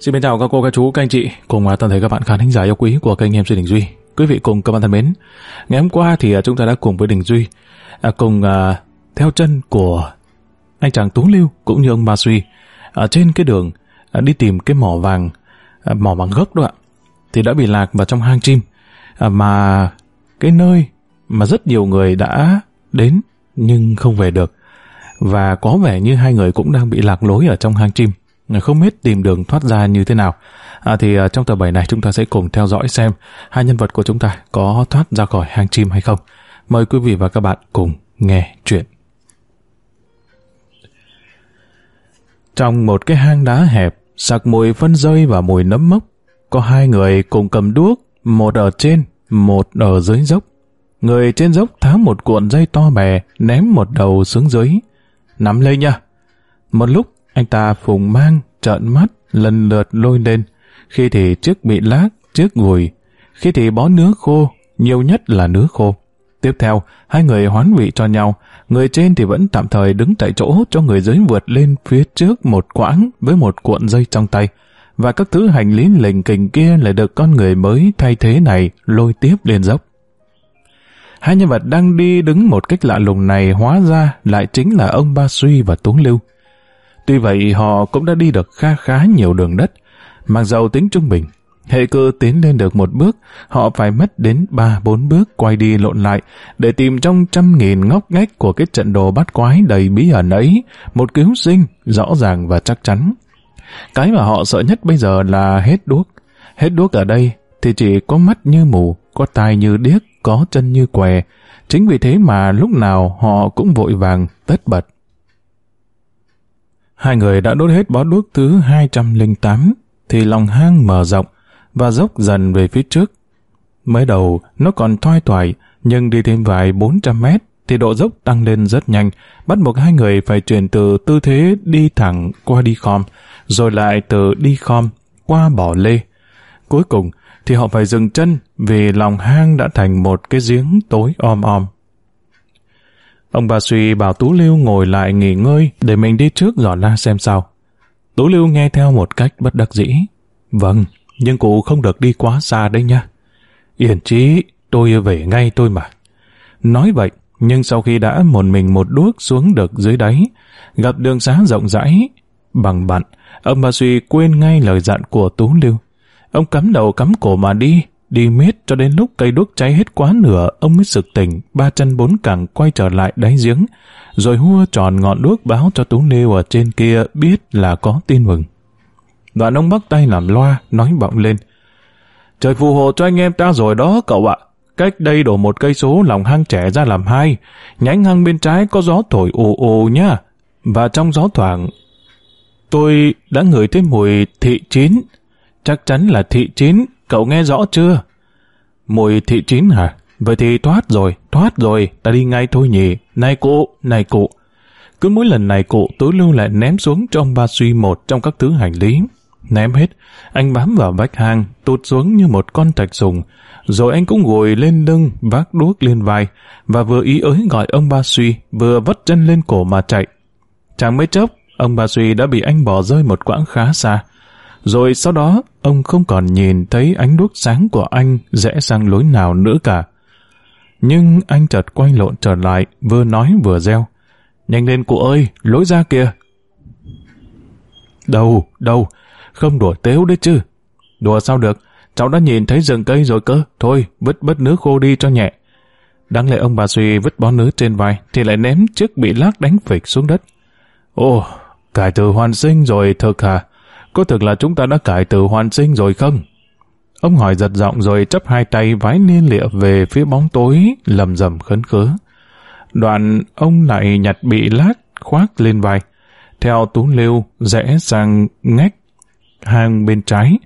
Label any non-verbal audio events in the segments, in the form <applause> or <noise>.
Xin chào các cô, các chú, các anh chị cùng à, toàn thể các bạn khán thính giả yêu quý của kênh em duy Đình Duy. Quý vị cùng các bạn thân mến, ngày hôm qua thì à, chúng ta đã cùng với Đình Duy à, cùng theo chân của anh chàng Tú Lưu cũng như ông Ma Suy ở trên cái đường đi tìm cái mỏ vàng mỏ vàng gốc đó ạ. Thì đã bị lạc vào trong hang chim mà cái nơi mà rất nhiều người đã đến nhưng không về được và có vẻ như hai người cũng đang bị lạc lối ở trong hang chim không biết tìm đường thoát ra như thế nào. À, thì à, trong tờ bảy này chúng ta sẽ cùng theo dõi xem hai nhân vật của chúng ta có thoát ra khỏi hang chim hay không. Mời quý vị và các bạn cùng nghe chuyện. Trong một cái hang đá hẹp, sặc mùi phân rơi và mùi nấm mốc. Có hai người cùng cầm đuốc, một ở trên, một ở dưới dốc. Người trên dốc tháo một cuộn dây to bè, ném một đầu xuống dưới. Nắm lấy nha. Một lúc anh ta phùng mang, trợn mắt, lần lượt lôi lên. Khi thì trước bị lác, trước gùi. Khi thì bó nứa khô, nhiều nhất là nứa khô. Tiếp theo, hai người hoán vị cho nhau. Người trên thì vẫn tạm thời đứng tại chỗ cho người dưới vượt lên phía trước một quãng với một cuộn dây trong tay. Và các thứ hành lý lệnh kình kia lại được con người mới thay thế này lôi tiếp lên dốc. Hai nhân vật đang đi đứng một cách lạ lùng này hóa ra lại chính là ông Ba Suy và Tuấn Lưu. Tuy vậy họ cũng đã đi được khá khá nhiều đường đất. Mặc dầu tính trung bình, hệ cơ tiến lên được một bước, họ phải mất đến ba bốn bước quay đi lộn lại để tìm trong trăm nghìn ngóc ngách của cái trận đồ bắt quái đầy bí ẩn ấy một cứu sinh rõ ràng và chắc chắn. Cái mà họ sợ nhất bây giờ là hết đuốc. Hết đuốc ở đây thì chỉ có mắt như mù, có tai như điếc, có chân như què. Chính vì thế mà lúc nào họ cũng vội vàng, tất bật, Hai người đã đốt hết bó đuốc thứ 208 thì lòng hang mở rộng và dốc dần về phía trước. Mới đầu nó còn thoai thoải nhưng đi thêm vài 400 mét thì độ dốc tăng lên rất nhanh, bắt buộc hai người phải chuyển từ tư thế đi thẳng qua đi khom, rồi lại từ đi khom qua bỏ lê. Cuối cùng thì họ phải dừng chân vì lòng hang đã thành một cái giếng tối om om. Ông bà suy bảo Tú Lưu ngồi lại nghỉ ngơi để mình đi trước dọn la xem sao. Tú Lưu nghe theo một cách bất đắc dĩ. Vâng, nhưng cụ không được đi quá xa đấy nha. Yên chí, tôi về ngay tôi mà. Nói vậy, nhưng sau khi đã một mình một đuốc xuống được dưới đáy, gặp đường xá rộng rãi, bằng bạn, ông bà suy quên ngay lời dặn của Tú Lưu. Ông cắm đầu cắm cổ mà đi, Đi miết cho đến lúc cây đuốc cháy hết quá nửa, ông mới sực tỉnh, ba chân bốn cẳng quay trở lại đáy giếng, rồi hua tròn ngọn đuốc báo cho Tú Nêu ở trên kia biết là có tin mừng. Đoạn ông bắt tay làm loa, nói vọng lên. Trời phù hộ cho anh em ta rồi đó cậu ạ. Cách đây đổ một cây số lòng hang trẻ ra làm hai, nhánh hang bên trái có gió thổi ồ ồ nhá. Và trong gió thoảng, tôi đã ngửi thấy mùi thị chín, chắc chắn là thị chín cậu nghe rõ chưa? Mùi thị chín hả? Vậy thì thoát rồi, thoát rồi, ta đi ngay thôi nhỉ. Này cụ, này cụ. Cứ mỗi lần này cụ tối lưu lại ném xuống trong ba suy một trong các thứ hành lý. Ném hết, anh bám vào vách hang, tụt xuống như một con thạch sùng. Rồi anh cũng ngồi lên lưng, vác đuốc lên vai, và vừa ý ới gọi ông ba suy, vừa vất chân lên cổ mà chạy. Chẳng mấy chốc, ông ba suy đã bị anh bỏ rơi một quãng khá xa. Rồi sau đó, ông không còn nhìn thấy ánh đuốc sáng của anh rẽ sang lối nào nữa cả. Nhưng anh chợt quay lộn trở lại, vừa nói vừa reo. Nhanh lên cụ ơi, lối ra kìa. Đâu, đâu, không đùa tếu đấy chứ. Đùa sao được, cháu đã nhìn thấy rừng cây rồi cơ, thôi, vứt bớt nước khô đi cho nhẹ. Đáng lẽ ông bà suy vứt bó nứa trên vai, thì lại ném chiếc bị lác đánh phịch xuống đất. Ồ, cải từ hoàn sinh rồi thật hả? có thực là chúng ta đã cải từ hoàn sinh rồi không? Ông hỏi giật giọng rồi chấp hai tay vái niên lịa về phía bóng tối, lầm rầm khấn khớ. Đoạn ông lại nhặt bị lát khoác lên vai, theo tú lưu rẽ sang ngách hàng bên trái,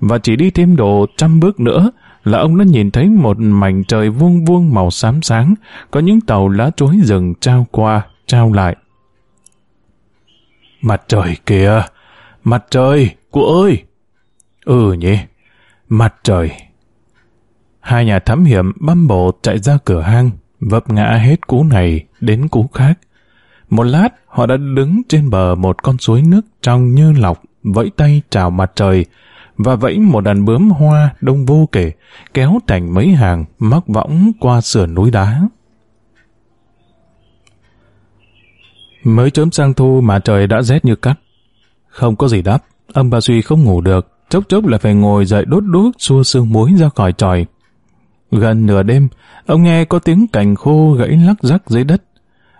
và chỉ đi thêm độ trăm bước nữa là ông đã nhìn thấy một mảnh trời vuông vuông màu xám sáng, có những tàu lá chuối rừng trao qua, trao lại. Mặt trời kìa! Mặt trời, cụ ơi! Ừ nhỉ, mặt trời. Hai nhà thám hiểm băm bộ chạy ra cửa hang, vấp ngã hết cú này đến cú khác. Một lát, họ đã đứng trên bờ một con suối nước trong như lọc, vẫy tay chào mặt trời, và vẫy một đàn bướm hoa đông vô kể, kéo thành mấy hàng mắc võng qua sườn núi đá. Mới chớm sang thu mà trời đã rét như cắt. Không có gì đáp, ông bà suy không ngủ được, chốc chốc là phải ngồi dậy đốt đuốc xua xương muối ra khỏi tròi. Gần nửa đêm, ông nghe có tiếng cành khô gãy lắc rắc dưới đất.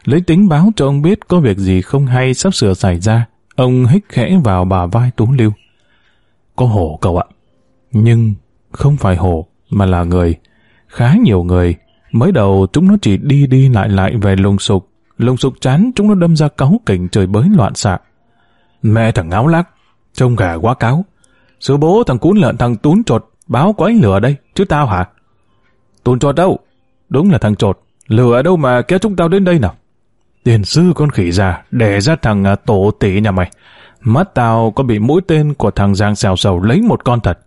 Lấy tính báo cho ông biết có việc gì không hay sắp sửa xảy ra, ông hít khẽ vào bà vai Tú Lưu. Có hổ cậu ạ, nhưng không phải hổ mà là người. Khá nhiều người, mới đầu chúng nó chỉ đi đi lại lại về lùng sục, lùng sục chán chúng nó đâm ra cáu cảnh trời bới loạn xạ Mẹ thằng ngáo lác, trông gà quá cáo. Sư bố thằng cún lợn thằng tún trột, báo quấy lửa đây, chứ tao hả? Tún trột đâu? Đúng là thằng trột, lửa ở đâu mà kéo chúng tao đến đây nào? Tiền sư con khỉ già, để ra thằng à, tổ tỷ nhà mày. Mắt tao có bị mũi tên của thằng Giang xào xầu lấy một con thật.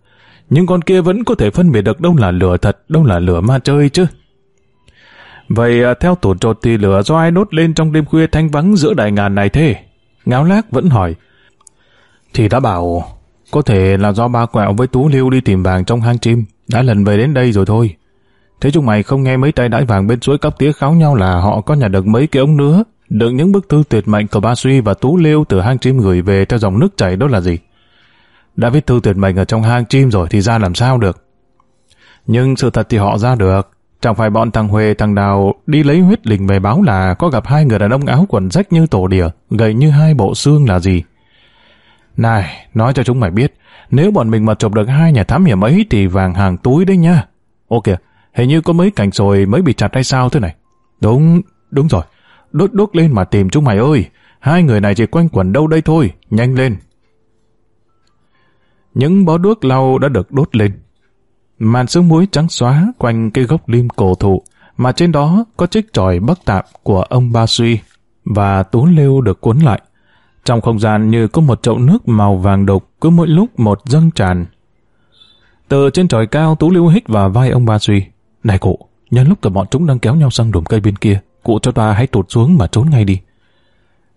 Nhưng con kia vẫn có thể phân biệt được đâu là lửa thật, đâu là lửa ma chơi chứ. Vậy à, theo tổ trột thì lửa do ai đốt lên trong đêm khuya thanh vắng giữa đại ngàn này thế? Ngáo lác vẫn hỏi. Thì đã bảo, có thể là do ba quẹo với Tú liêu đi tìm vàng trong hang chim, đã lần về đến đây rồi thôi. Thế chúng mày không nghe mấy tay đãi vàng bên suối cắp tía kháo nhau là họ có nhà được mấy cái ống nữa, được những bức thư tuyệt mệnh của ba suy và Tú liêu từ hang chim gửi về theo dòng nước chảy đó là gì? Đã viết thư tuyệt mệnh ở trong hang chim rồi thì ra làm sao được? Nhưng sự thật thì họ ra được, Chẳng phải bọn thằng Huệ thằng Đào đi lấy huyết lình về báo là có gặp hai người đàn ông áo quần rách như tổ đỉa, gầy như hai bộ xương là gì. Này, nói cho chúng mày biết, nếu bọn mình mà chụp được hai nhà thám hiểm ấy thì vàng hàng túi đấy nha. Ô kìa, hình như có mấy cảnh rồi mới bị chặt hay sao thế này. Đúng, đúng rồi. Đốt đốt lên mà tìm chúng mày ơi. Hai người này chỉ quanh quẩn đâu đây thôi. Nhanh lên. Những bó đuốc lau đã được đốt lên màn sương muối trắng xóa quanh cây gốc lim cổ thụ, mà trên đó có chiếc tròi bắc tạp của ông Ba Suy và tú lêu được cuốn lại. Trong không gian như có một chậu nước màu vàng đục cứ mỗi lúc một dâng tràn. Từ trên tròi cao Tú Lưu hít vào vai ông Ba Suy. Này cụ, nhân lúc cả bọn chúng đang kéo nhau sang đùm cây bên kia, cụ cho ta hãy tụt xuống mà trốn ngay đi.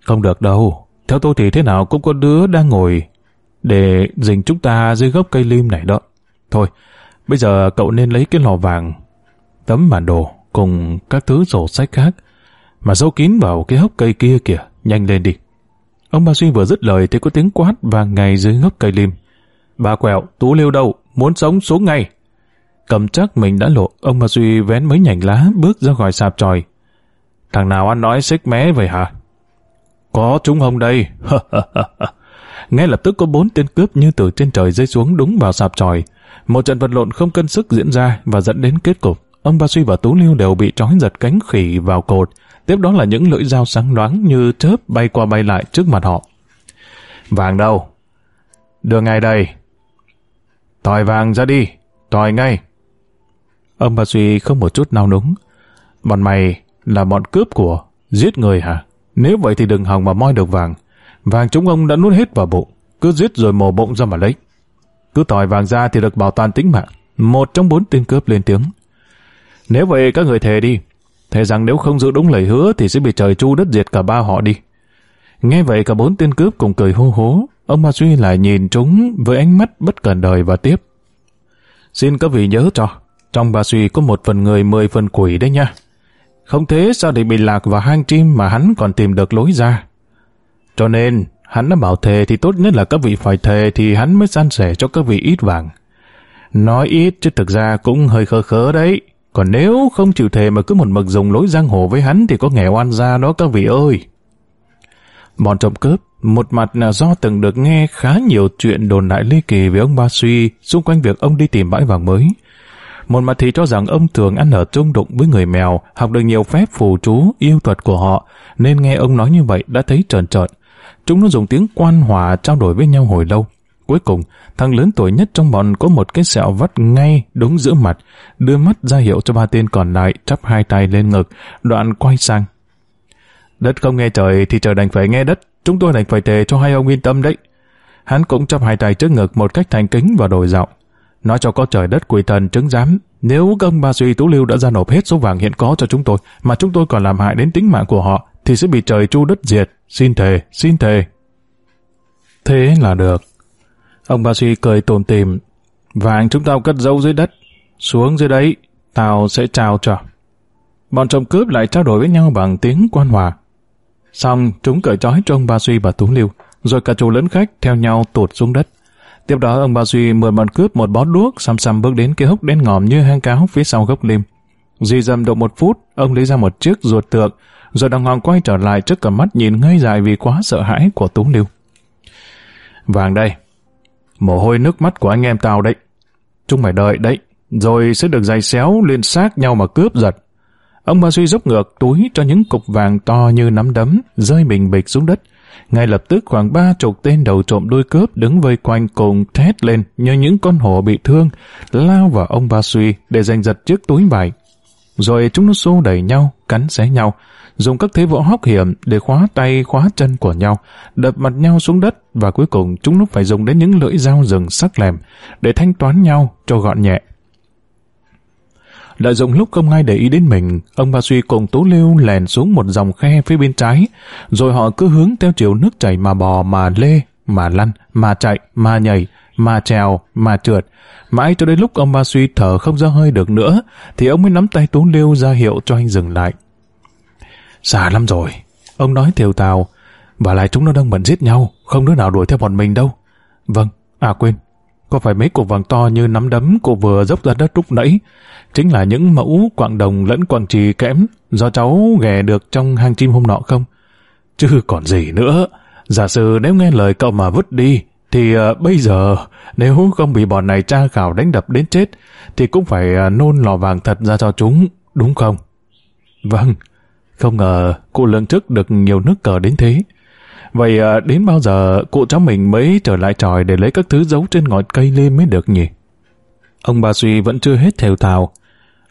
Không được đâu, theo tôi thì thế nào cũng có đứa đang ngồi để dình chúng ta dưới gốc cây lim này đó. Thôi, Bây giờ cậu nên lấy cái lò vàng, tấm bản đồ cùng các thứ sổ sách khác mà giấu kín vào cái hốc cây kia kìa, nhanh lên đi. Ông Ba duy vừa dứt lời thì có tiếng quát vàng ngay dưới gốc cây lim. Bà quẹo, tú liêu đâu, muốn sống xuống ngay. Cầm chắc mình đã lộ, ông Ba duy vén mấy nhành lá bước ra khỏi sạp tròi. Thằng nào ăn nói xích mé vậy hả? Có chúng không đây? <laughs> Ngay lập tức có bốn tên cướp như từ trên trời rơi xuống đúng vào sạp tròi. Một trận vật lộn không cân sức diễn ra và dẫn đến kết cục. Ông Ba Suy và Tú Lưu đều bị trói giật cánh khỉ vào cột. Tiếp đó là những lưỡi dao sáng loáng như chớp bay qua bay lại trước mặt họ. Vàng đâu? Đưa ngay đây. Tòi vàng ra đi. Tòi ngay. Ông Ba Suy không một chút nao núng. Bọn mày là bọn cướp của, giết người hả? Nếu vậy thì đừng hòng mà moi được vàng. Vàng chúng ông đã nuốt hết vào bụng, cứ giết rồi mổ bụng ra mà lấy. Cứ tỏi vàng ra thì được bảo toàn tính mạng. Một trong bốn tên cướp lên tiếng. Nếu vậy các người thề đi, thề rằng nếu không giữ đúng lời hứa thì sẽ bị trời chu đất diệt cả ba họ đi. Nghe vậy cả bốn tên cướp cùng cười hô hố, ông Ma Duy lại nhìn chúng với ánh mắt bất cần đời và tiếp. Xin các vị nhớ cho, trong bà Duy có một phần người mười phần quỷ đấy nha. Không thế sao để bị lạc vào hang chim mà hắn còn tìm được lối ra. Cho nên, hắn đã bảo thề thì tốt nhất là các vị phải thề thì hắn mới san sẻ cho các vị ít vàng. Nói ít chứ thực ra cũng hơi khờ khớ đấy. Còn nếu không chịu thề mà cứ một mực dùng lối giang hồ với hắn thì có nghèo oan ra đó các vị ơi. Bọn trộm cướp, một mặt là do từng được nghe khá nhiều chuyện đồn đại ly kỳ về ông Ba Suy xung quanh việc ông đi tìm bãi vàng mới. Một mặt thì cho rằng ông thường ăn ở chung đụng với người mèo, học được nhiều phép phù chú, yêu thuật của họ, nên nghe ông nói như vậy đã thấy trần trợn. trợn Chúng nó dùng tiếng quan hòa trao đổi với nhau hồi lâu. Cuối cùng, thằng lớn tuổi nhất trong bọn có một cái sẹo vắt ngay đúng giữa mặt, đưa mắt ra hiệu cho ba tên còn lại chắp hai tay lên ngực, đoạn quay sang. Đất không nghe trời thì trời đành phải nghe đất, chúng tôi đành phải thề cho hai ông yên tâm đấy. Hắn cũng chắp hai tay trước ngực một cách thành kính và đổi giọng. Nói cho có trời đất quỷ thần chứng giám, nếu công ba suy tú lưu đã ra nộp hết số vàng hiện có cho chúng tôi, mà chúng tôi còn làm hại đến tính mạng của họ, thì sẽ bị trời chu đất diệt, xin thề, xin thề. Thế là được. Ông ba suy cười tồn tìm, vàng chúng tao cất giấu dưới đất, xuống dưới đấy, tao sẽ trao cho. Bọn trộm cướp lại trao đổi với nhau bằng tiếng quan hòa. Xong, chúng cởi trói cho ông Ba suy và Tú Lưu, rồi cả chủ lớn khách theo nhau tụt xuống đất. Tiếp đó ông Ba suy mượn bọn cướp một bó đuốc xăm xăm bước đến cái hốc đen ngòm như hang cáo phía sau gốc lim. Di dầm độ một phút, ông lấy ra một chiếc ruột tượng, rồi đồng hoàng quay trở lại trước cặp mắt nhìn ngay dài vì quá sợ hãi của Tú Lưu. Vàng đây, mồ hôi nước mắt của anh em tao đấy. Chúng mày đợi đấy, rồi sẽ được giày xéo liên xác nhau mà cướp giật. Ông ba suy dốc ngược túi cho những cục vàng to như nắm đấm rơi bình bịch xuống đất. Ngay lập tức khoảng ba chục tên đầu trộm đuôi cướp đứng vây quanh cùng thét lên như những con hổ bị thương, lao vào ông ba suy để giành giật chiếc túi vải. Rồi chúng nó xô đẩy nhau, cắn xé nhau, dùng các thế võ hóc hiểm để khóa tay khóa chân của nhau, đập mặt nhau xuống đất và cuối cùng chúng nó phải dùng đến những lưỡi dao rừng sắc lẻm để thanh toán nhau cho gọn nhẹ. Lợi dụng lúc không ai để ý đến mình, ông Ba Suy cùng Tú Lưu lèn xuống một dòng khe phía bên trái, rồi họ cứ hướng theo chiều nước chảy mà bò mà lê, mà lăn, mà chạy, mà nhảy, mà trèo, mà trượt. Mãi cho đến lúc ông ba suy thở không ra hơi được nữa, thì ông mới nắm tay Tú Liêu ra hiệu cho anh dừng lại. Xả lắm rồi, ông nói thiều tào, và lại chúng nó đang bận giết nhau, không đứa nào đuổi theo bọn mình đâu. Vâng, à quên, có phải mấy cục vàng to như nắm đấm cô vừa dốc ra đất lúc nãy, chính là những mẫu quạng đồng lẫn quạng trì kẽm do cháu ghè được trong hang chim hôm nọ không? Chứ còn gì nữa, giả sử nếu nghe lời cậu mà vứt đi, thì à, bây giờ nếu không bị bọn này tra khảo đánh đập đến chết thì cũng phải à, nôn lò vàng thật ra cho chúng, đúng không? Vâng, không ngờ cụ lượng trước được nhiều nước cờ đến thế. Vậy à, đến bao giờ cụ cháu mình mới trở lại tròi để lấy các thứ giấu trên ngọn cây lên mới được nhỉ? Ông bà suy vẫn chưa hết thều thào.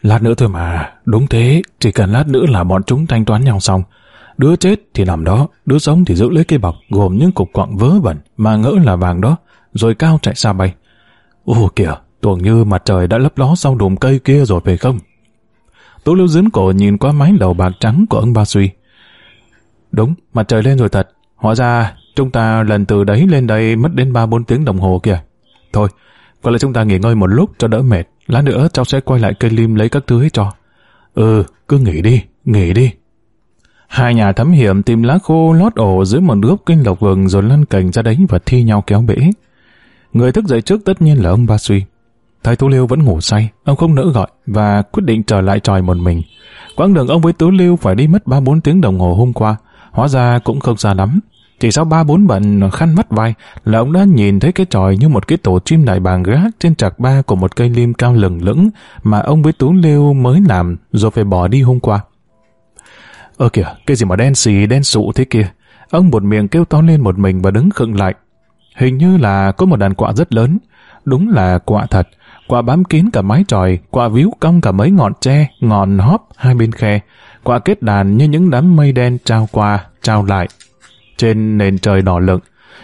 Lát nữa thôi mà, đúng thế, chỉ cần lát nữa là bọn chúng thanh toán nhau xong. Đứa chết thì nằm đó, đứa sống thì giữ lấy cái bọc gồm những cục quặng vớ vẩn mà ngỡ là vàng đó, rồi cao chạy xa bay. Ồ kìa, tưởng như mặt trời đã lấp ló sau đùm cây kia rồi phải không? Tú lưu dướn cổ nhìn qua mái lầu bạc trắng của ông Ba Suy. Đúng, mặt trời lên rồi thật. Hóa ra, chúng ta lần từ đấy lên đây mất đến 3-4 tiếng đồng hồ kìa. Thôi, có lẽ chúng ta nghỉ ngơi một lúc cho đỡ mệt. Lát nữa cháu sẽ quay lại cây lim lấy các thứ cho. Ừ, cứ nghỉ đi, nghỉ đi. Hai nhà thám hiểm tìm lá khô lót ổ dưới một gốc kinh lộc vừng rồi lăn cành ra đánh và thi nhau kéo bể. Người thức dậy trước tất nhiên là ông Ba Suy. Thái Tú Liêu vẫn ngủ say, ông không nỡ gọi và quyết định trở lại tròi một mình. Quãng đường ông với Tú Liêu phải đi mất 3-4 tiếng đồng hồ hôm qua, hóa ra cũng không xa lắm. Chỉ sau 3-4 bận khăn mắt vai là ông đã nhìn thấy cái tròi như một cái tổ chim đại bàng gác trên trạc ba của một cây lim cao lừng lững mà ông với Tú Liêu mới làm rồi phải bỏ đi hôm qua. Ơ kìa, cái gì mà đen xì đen sụ thế kia. Ông một miệng kêu to lên một mình và đứng khựng lại. Hình như là có một đàn quạ rất lớn. Đúng là quạ thật. Quạ bám kín cả mái tròi, quạ víu cong cả mấy ngọn tre, ngọn hóp hai bên khe. Quạ kết đàn như những đám mây đen trao qua, trao lại. Trên nền trời đỏ lựng,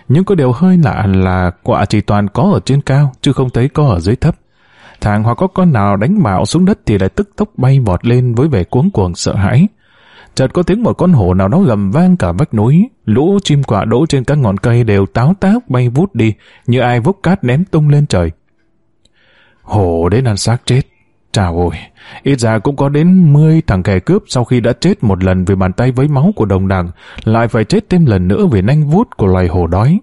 nhưng có điều hơi lạ là quạ chỉ toàn có ở trên cao, chứ không thấy có ở dưới thấp. Thằng hoặc có con nào đánh bạo xuống đất thì lại tức tốc bay vọt lên với vẻ cuống cuồng sợ hãi chợt có tiếng một con hổ nào đó gầm vang cả vách núi, lũ chim quạ đỗ trên các ngọn cây đều táo táo bay vút đi, như ai vốc cát ném tung lên trời. Hổ đến ăn xác chết. Chào ôi, ít ra cũng có đến 10 thằng kẻ cướp sau khi đã chết một lần vì bàn tay với máu của đồng đảng, lại phải chết thêm lần nữa vì nanh vút của loài hổ đói.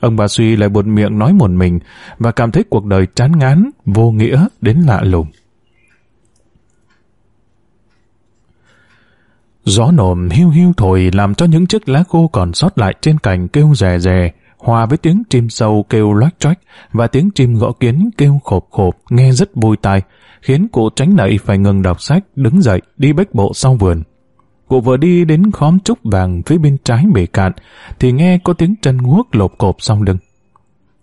Ông bà Suy lại buồn miệng nói một mình và cảm thấy cuộc đời chán ngán, vô nghĩa đến lạ lùng. Gió nồm hiu hiu thổi làm cho những chiếc lá khô còn sót lại trên cành kêu rè rè, hòa với tiếng chim sâu kêu loách choách và tiếng chim gõ kiến kêu khộp khộp nghe rất vui tai, khiến cụ tránh nảy phải ngừng đọc sách, đứng dậy đi bách bộ sau vườn. Cụ vừa đi đến khóm trúc vàng phía bên trái bể cạn thì nghe có tiếng chân guốc lộp cộp sau lưng.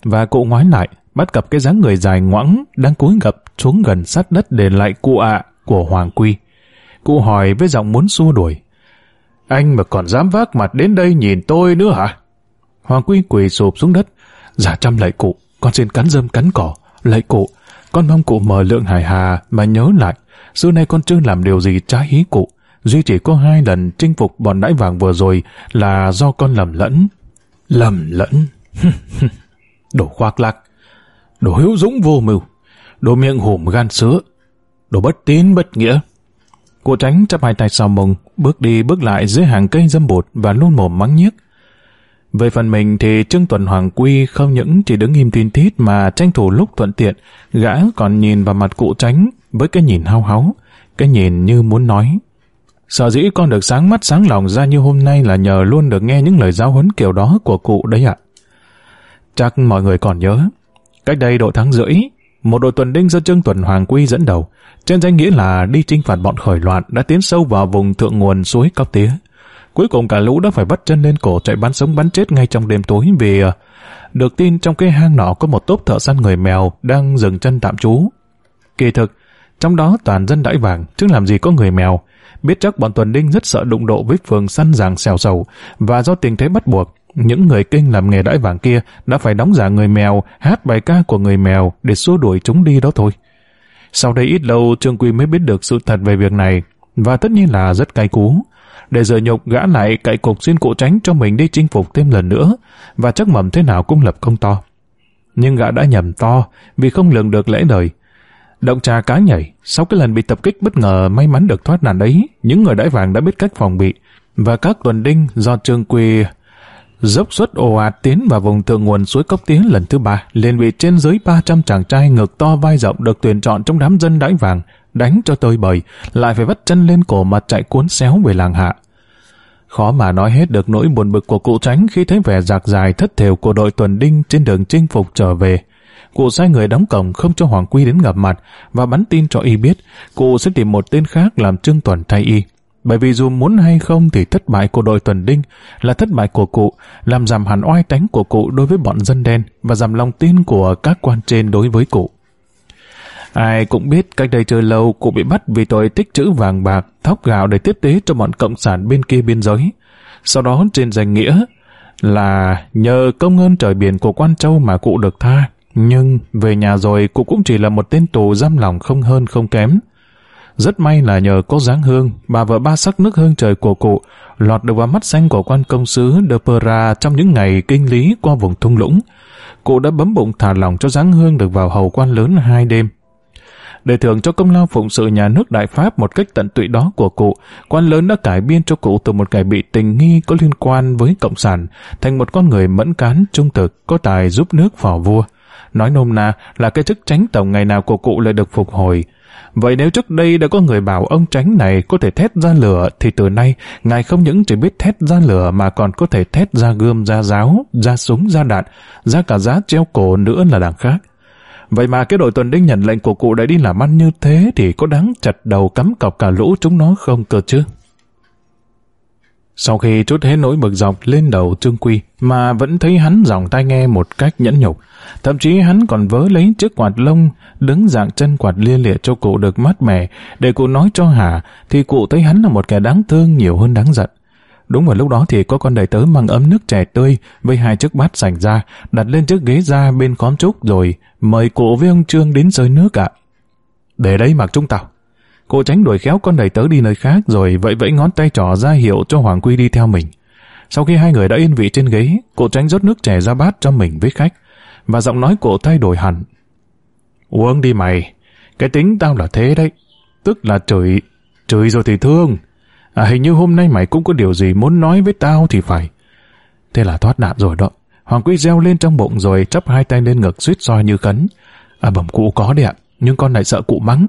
Và cụ ngoái lại, bắt gặp cái dáng người dài ngoãng đang cúi gập xuống gần sát đất để lại cụ ạ của Hoàng Quy. Cụ hỏi với giọng muốn xua đuổi. Anh mà còn dám vác mặt đến đây nhìn tôi nữa hả? Hoàng Quy quỳ sụp xuống đất. Giả trăm lạy cụ, con xin cắn dơm cắn cỏ. Lạy cụ, con mong cụ mở lượng hài hà mà nhớ lại. Xưa nay con chưa làm điều gì trái ý cụ. Duy chỉ có hai lần chinh phục bọn đãi vàng vừa rồi là do con lầm lẫn. Lầm lẫn? <laughs> đồ khoác lác. Đồ hiếu dũng vô mưu. Đồ miệng hùm gan sứa. Đồ bất tín bất nghĩa. Cụ tránh chắp hai tay sau mông, bước đi bước lại dưới hàng cây dâm bột và luôn mồm mắng nhiếc. Về phần mình thì Trương Tuần Hoàng Quy không những chỉ đứng im tin tít mà tranh thủ lúc thuận tiện, gã còn nhìn vào mặt cụ tránh với cái nhìn hao háo, cái nhìn như muốn nói. Sở dĩ con được sáng mắt sáng lòng ra như hôm nay là nhờ luôn được nghe những lời giáo huấn kiểu đó của cụ đấy ạ. Chắc mọi người còn nhớ. Cách đây độ tháng rưỡi, một đội tuần đinh do Trương Tuần Hoàng Quy dẫn đầu, trên danh nghĩa là đi trinh phạt bọn khởi loạn đã tiến sâu vào vùng thượng nguồn suối Cao Tía. Cuối cùng cả lũ đã phải bắt chân lên cổ chạy bắn sống bắn chết ngay trong đêm tối vì ờ, được tin trong cái hang nọ có một tốp thợ săn người mèo đang dừng chân tạm trú. Kỳ thực, trong đó toàn dân đãi vàng, chứ làm gì có người mèo. Biết chắc bọn tuần đinh rất sợ đụng độ với phường săn giàng xèo sầu và do tình thế bắt buộc, những người kinh làm nghề đãi vàng kia đã phải đóng giả người mèo, hát bài ca của người mèo để xua đuổi chúng đi đó thôi. Sau đây ít lâu Trương Quy mới biết được sự thật về việc này, và tất nhiên là rất cay cú. Để giờ nhục gã lại cậy cục xin cụ tránh cho mình đi chinh phục thêm lần nữa, và chắc mầm thế nào cũng lập công to. Nhưng gã đã nhầm to vì không lường được lễ đời. Động trà cá nhảy, sau cái lần bị tập kích bất ngờ may mắn được thoát nạn đấy những người đãi vàng đã biết cách phòng bị, và các tuần đinh do Trương Quy dốc suất ồ ạt tiến vào vùng thượng nguồn suối cốc tiến lần thứ ba, liền bị trên dưới 300 chàng trai ngực to vai rộng được tuyển chọn trong đám dân đãi vàng, đánh cho tơi bời, lại phải vắt chân lên cổ mà chạy cuốn xéo về làng hạ. Khó mà nói hết được nỗi buồn bực của cụ tránh khi thấy vẻ giạc dài thất thểu của đội tuần đinh trên đường chinh phục trở về. Cụ sai người đóng cổng không cho Hoàng Quy đến gặp mặt và bắn tin cho y biết cụ sẽ tìm một tên khác làm trương tuần thay y bởi vì dù muốn hay không thì thất bại của đội tuần đinh là thất bại của cụ, làm giảm hẳn oai tánh của cụ đối với bọn dân đen và giảm lòng tin của các quan trên đối với cụ. Ai cũng biết cách đây chưa lâu cụ bị bắt vì tội tích trữ vàng bạc, thóc gạo để tiếp tế cho bọn cộng sản bên kia biên giới. Sau đó trên danh nghĩa là nhờ công ơn trời biển của Quan Châu mà cụ được tha. Nhưng về nhà rồi cụ cũng chỉ là một tên tù giam lòng không hơn không kém. Rất may là nhờ có dáng hương, bà vợ ba sắc nước hương trời của cụ, lọt được vào mắt xanh của quan công sứ De Pera trong những ngày kinh lý qua vùng thung lũng. Cụ đã bấm bụng thả lòng cho dáng hương được vào hầu quan lớn hai đêm. Để thưởng cho công lao phụng sự nhà nước Đại Pháp một cách tận tụy đó của cụ, quan lớn đã cải biên cho cụ từ một kẻ bị tình nghi có liên quan với Cộng sản thành một con người mẫn cán, trung thực, có tài giúp nước phò vua. Nói nôm na là cái chức tránh tổng ngày nào của cụ lại được phục hồi. Vậy nếu trước đây đã có người bảo ông tránh này có thể thét ra lửa thì từ nay ngài không những chỉ biết thét ra lửa mà còn có thể thét ra gươm ra giáo, ra súng ra đạn, ra cả giá treo cổ nữa là đằng khác. Vậy mà cái đội tuần đinh nhận lệnh của cụ đã đi làm ăn như thế thì có đáng chặt đầu cắm cọc cả lũ chúng nó không cơ chứ? Sau khi chút hết nỗi bực dọc lên đầu Trương Quy mà vẫn thấy hắn dòng tai nghe một cách nhẫn nhục, Thậm chí hắn còn vớ lấy chiếc quạt lông, đứng dạng chân quạt lia lịa cho cụ được mát mẻ, để cụ nói cho hà thì cụ thấy hắn là một kẻ đáng thương nhiều hơn đáng giận. Đúng vào lúc đó thì có con đầy tớ mang ấm nước chè tươi với hai chiếc bát sành ra, đặt lên chiếc ghế ra bên khóm trúc rồi mời cụ với ông Trương đến rơi nước ạ. Để đây mặc trung tàu Cụ tránh đuổi khéo con đầy tớ đi nơi khác rồi vẫy vẫy ngón tay trỏ ra hiệu cho Hoàng Quy đi theo mình. Sau khi hai người đã yên vị trên ghế, cụ tránh rót nước chè ra bát cho mình với khách và giọng nói cổ thay đổi hẳn. Uống đi mày, cái tính tao là thế đấy, tức là chửi, chửi rồi thì thương. À, hình như hôm nay mày cũng có điều gì muốn nói với tao thì phải. Thế là thoát nạn rồi đó. Hoàng Quý reo lên trong bụng rồi chắp hai tay lên ngực suýt soi như khấn. À bẩm cụ có đấy ạ, nhưng con lại sợ cụ mắng.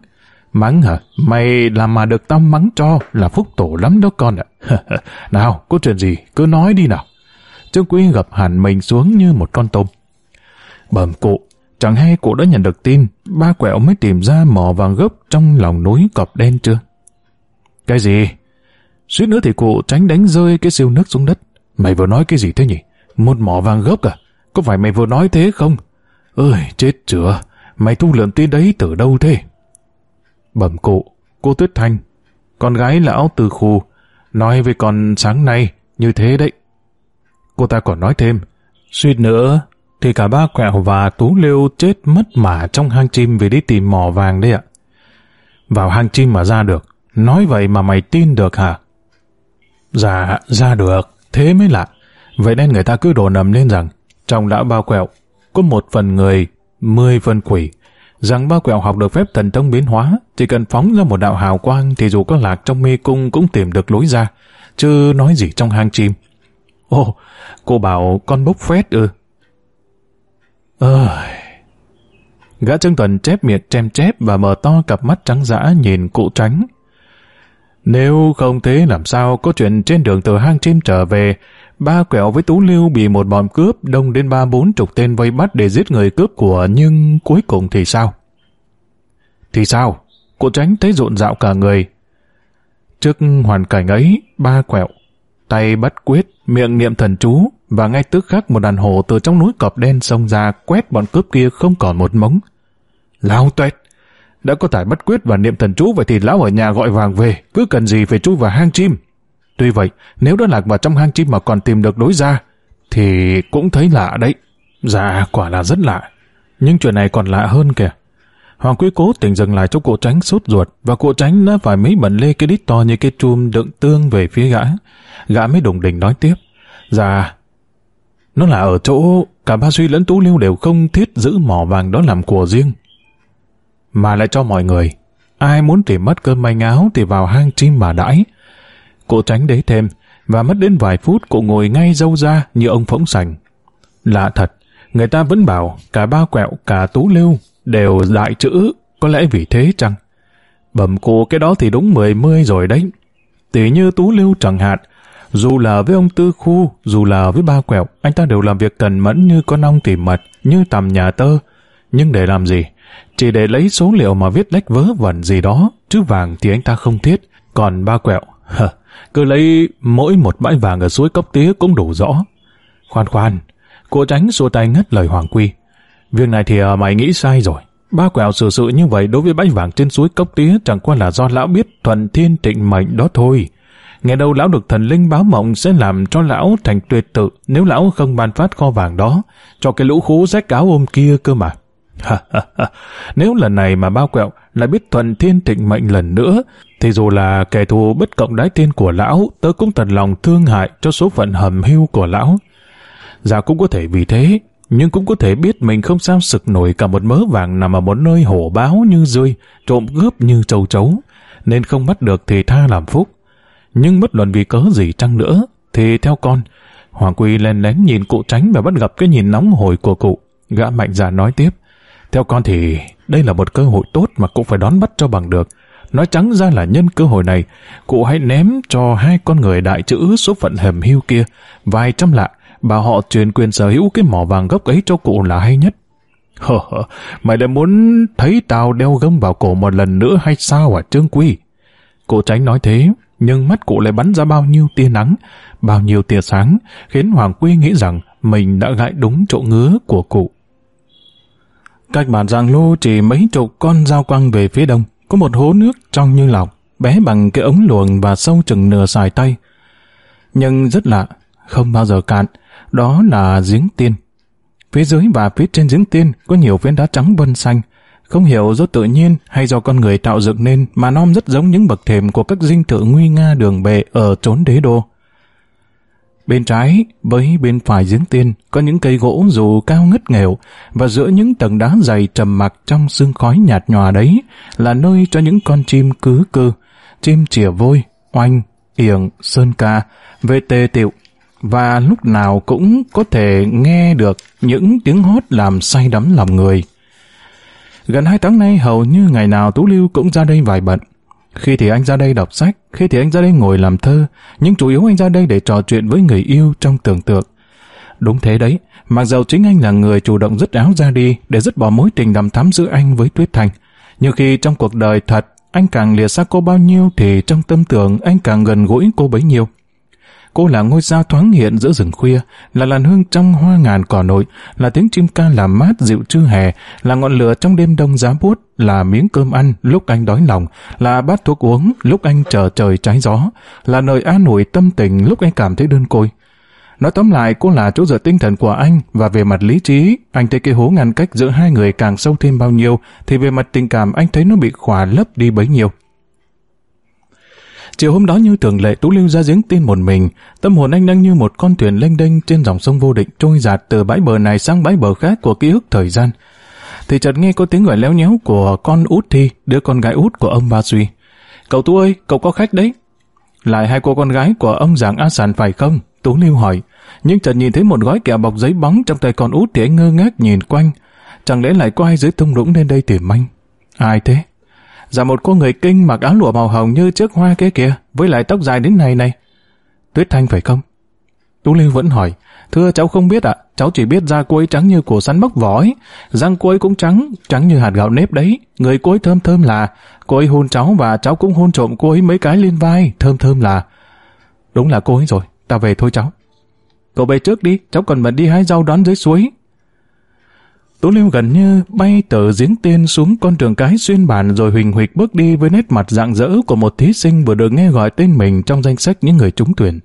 Mắng hả? Mày làm mà được tao mắng cho là phúc tổ lắm đó con ạ. <laughs> nào, có chuyện gì? Cứ nói đi nào. Trương Quý gập hẳn mình xuống như một con tôm. Bẩm cụ, chẳng hay cụ đã nhận được tin, ba quẹo mới tìm ra mỏ vàng gốc trong lòng núi cọp đen chưa? Cái gì? Suýt nữa thì cụ tránh đánh rơi cái siêu nước xuống đất. Mày vừa nói cái gì thế nhỉ? Một mỏ vàng gốc à? Có phải mày vừa nói thế không? Ơi, chết chửa, mày thu lượm tin đấy từ đâu thế? Bẩm cụ, cô Tuyết Thanh, con gái lão từ khu, nói với con sáng nay như thế đấy. Cô ta còn nói thêm, suýt nữa thì cả ba quẹo và tú liêu chết mất mả trong hang chim vì đi tìm mỏ vàng đấy ạ. Vào hang chim mà ra được, nói vậy mà mày tin được hả? Dạ, ra được, thế mới lạ. Vậy nên người ta cứ đổ nầm lên rằng, trong lão bao quẹo, có một phần người, mười phần quỷ. Rằng bao quẹo học được phép thần thông biến hóa, chỉ cần phóng ra một đạo hào quang thì dù có lạc trong mê cung cũng tìm được lối ra, chứ nói gì trong hang chim. Ồ, cô bảo con bốc phét ư? Ơi! Gã Trương Tuần chép miệng chém chép và mở to cặp mắt trắng dã nhìn cụ tránh. Nếu không thế làm sao có chuyện trên đường từ hang chim trở về, ba quẹo với Tú Lưu bị một bọn cướp đông đến ba bốn chục tên vây bắt để giết người cướp của nhưng cuối cùng thì sao? Thì sao? Cụ tránh thấy rộn rạo cả người. Trước hoàn cảnh ấy, ba quẹo tay bắt quyết, miệng niệm thần chú, và ngay tức khắc một đàn hổ từ trong núi cọp đen xông ra quét bọn cướp kia không còn một mống. Lão tuét, đã có tải bắt quyết và niệm thần chú vậy thì lão ở nhà gọi vàng về, cứ cần gì phải chui vào hang chim. Tuy vậy, nếu đã lạc vào trong hang chim mà còn tìm được đối ra, thì cũng thấy lạ đấy. Dạ, quả là rất lạ. Nhưng chuyện này còn lạ hơn kìa. Hoàng Quý cố tình dừng lại cho cụ tránh sốt ruột và cụ tránh đã phải mấy bận lê cái đít to như cái chum đựng tương về phía gã. Gã mới đồng đỉnh nói tiếp. Dạ, nó là ở chỗ cả ba suy lẫn tú lưu đều không thiết giữ mỏ vàng đó làm của riêng. Mà lại cho mọi người. Ai muốn tìm mất cơm manh áo thì vào hang chim mà đãi. Cụ tránh đấy thêm và mất đến vài phút cụ ngồi ngay dâu ra như ông phỗng sành. Lạ thật, người ta vẫn bảo cả ba quẹo cả tú lưu đều đại chữ, có lẽ vì thế chăng? Bẩm cô cái đó thì đúng mười mươi rồi đấy. Tỷ như Tú Lưu chẳng hạn, dù là với ông Tư Khu, dù là với ba quẹo, anh ta đều làm việc cần mẫn như con ong tỉ mật, như tầm nhà tơ. Nhưng để làm gì? Chỉ để lấy số liệu mà viết lách vớ vẩn gì đó, chứ vàng thì anh ta không thiết. Còn ba quẹo, hờ, cứ lấy mỗi một bãi vàng ở suối cốc tía cũng đủ rõ. Khoan khoan, cô tránh xua tay ngắt lời Hoàng Quy. Việc này thì à, mày nghĩ sai rồi. Ba quẹo sự sự như vậy đối với bãi vàng trên suối Cốc Tía chẳng qua là do lão biết thuận thiên tịnh mệnh đó thôi. Nghe đâu lão được thần linh báo mộng sẽ làm cho lão thành tuyệt tự nếu lão không ban phát kho vàng đó cho cái lũ khú rách cáo ôm kia cơ mà. nếu lần này mà bao quẹo lại biết thuận thiên tịnh mệnh lần nữa thì dù là kẻ thù bất cộng đái tiên của lão tớ cũng thật lòng thương hại cho số phận hầm hưu của lão. Già cũng có thể vì thế nhưng cũng có thể biết mình không sao sực nổi cả một mớ vàng nằm ở một nơi hổ báo như rơi, trộm cướp như châu chấu, nên không bắt được thì tha làm phúc. Nhưng bất luận vì cớ gì chăng nữa, thì theo con, Hoàng Quy lên lén nhìn cụ tránh và bắt gặp cái nhìn nóng hổi của cụ. Gã mạnh già nói tiếp, theo con thì đây là một cơ hội tốt mà cũng phải đón bắt cho bằng được. Nói trắng ra là nhân cơ hội này, cụ hãy ném cho hai con người đại chữ số phận hầm hưu kia vài trăm lạng bà họ truyền quyền sở hữu cái mỏ vàng gốc ấy cho cụ là hay nhất. Hờ hờ, mày đã muốn thấy tao đeo gông vào cổ một lần nữa hay sao à Trương Quy? Cụ tránh nói thế, nhưng mắt cụ lại bắn ra bao nhiêu tia nắng, bao nhiêu tia sáng, khiến Hoàng Quy nghĩ rằng mình đã gãi đúng chỗ ngứa của cụ. Cách bản giang lô chỉ mấy chục con dao quăng về phía đông, có một hố nước trong như lọc, bé bằng cái ống luồng và sâu chừng nửa xài tay. Nhưng rất lạ, không bao giờ cạn, đó là giếng tiên. Phía dưới và phía trên giếng tiên có nhiều viên đá trắng vân xanh, không hiểu do tự nhiên hay do con người tạo dựng nên mà nom rất giống những bậc thềm của các dinh thự nguy nga đường bệ ở chốn đế đô. Bên trái với bên phải giếng tiên có những cây gỗ dù cao ngất nghèo và giữa những tầng đá dày trầm mặc trong sương khói nhạt nhòa đấy là nơi cho những con chim cứ cư, chim chìa vôi, oanh, yểng, sơn ca, về tê tiệu và lúc nào cũng có thể nghe được những tiếng hót làm say đắm lòng người. Gần hai tháng nay hầu như ngày nào Tú Lưu cũng ra đây vài bận. Khi thì anh ra đây đọc sách, khi thì anh ra đây ngồi làm thơ, nhưng chủ yếu anh ra đây để trò chuyện với người yêu trong tưởng tượng. Đúng thế đấy, mặc dầu chính anh là người chủ động dứt áo ra đi để dứt bỏ mối tình đầm thắm giữa anh với Tuyết Thành. nhưng khi trong cuộc đời thật, anh càng lìa xa cô bao nhiêu thì trong tâm tưởng anh càng gần gũi cô bấy nhiêu. Cô là ngôi sao thoáng hiện giữa rừng khuya, là làn hương trong hoa ngàn cỏ nội, là tiếng chim ca làm mát dịu trưa hè, là ngọn lửa trong đêm đông giá buốt, là miếng cơm ăn lúc anh đói lòng, là bát thuốc uống lúc anh chờ trời trái gió, là nơi an ủi tâm tình lúc anh cảm thấy đơn côi. Nói tóm lại, cô là chỗ dựa tinh thần của anh và về mặt lý trí, anh thấy cái hố ngăn cách giữa hai người càng sâu thêm bao nhiêu thì về mặt tình cảm anh thấy nó bị khỏa lấp đi bấy nhiêu. Chiều hôm đó như thường lệ Tú Lưu ra giếng tin một mình, tâm hồn anh đang như một con thuyền lênh đênh trên dòng sông vô định trôi dạt từ bãi bờ này sang bãi bờ khác của ký ức thời gian. Thì chợt nghe có tiếng gọi léo nhéo của con út thi, đứa con gái út của ông Ba Duy. Cậu Tú ơi, cậu có khách đấy. Lại hai cô con gái của ông Giàng A Sàn phải không? Tú Lưu hỏi. Nhưng chợt nhìn thấy một gói kẹo bọc giấy bóng trong tay con út thì anh ngơ ngác nhìn quanh. Chẳng lẽ lại có ai dưới thung lũng lên đây tìm anh? Ai thế? Dạ một cô người kinh mặc áo lụa màu hồng như chiếc hoa kia kìa, với lại tóc dài đến này này. Tuyết Thanh phải không? Tú Lưu vẫn hỏi, thưa cháu không biết ạ, cháu chỉ biết da cô ấy trắng như của sắn bóc vỏ ấy, răng cô ấy cũng trắng, trắng như hạt gạo nếp đấy, người cô ấy thơm thơm là, cô ấy hôn cháu và cháu cũng hôn trộm cô ấy mấy cái lên vai, thơm thơm là. Đúng là cô ấy rồi, ta về thôi cháu. Cậu về trước đi, cháu cần bận đi hái rau đón dưới suối, Tú Liêu gần như bay tờ giếng tên xuống con đường cái xuyên bản rồi huỳnh huỵch bước đi với nét mặt rạng rỡ của một thí sinh vừa được nghe gọi tên mình trong danh sách những người trúng tuyển.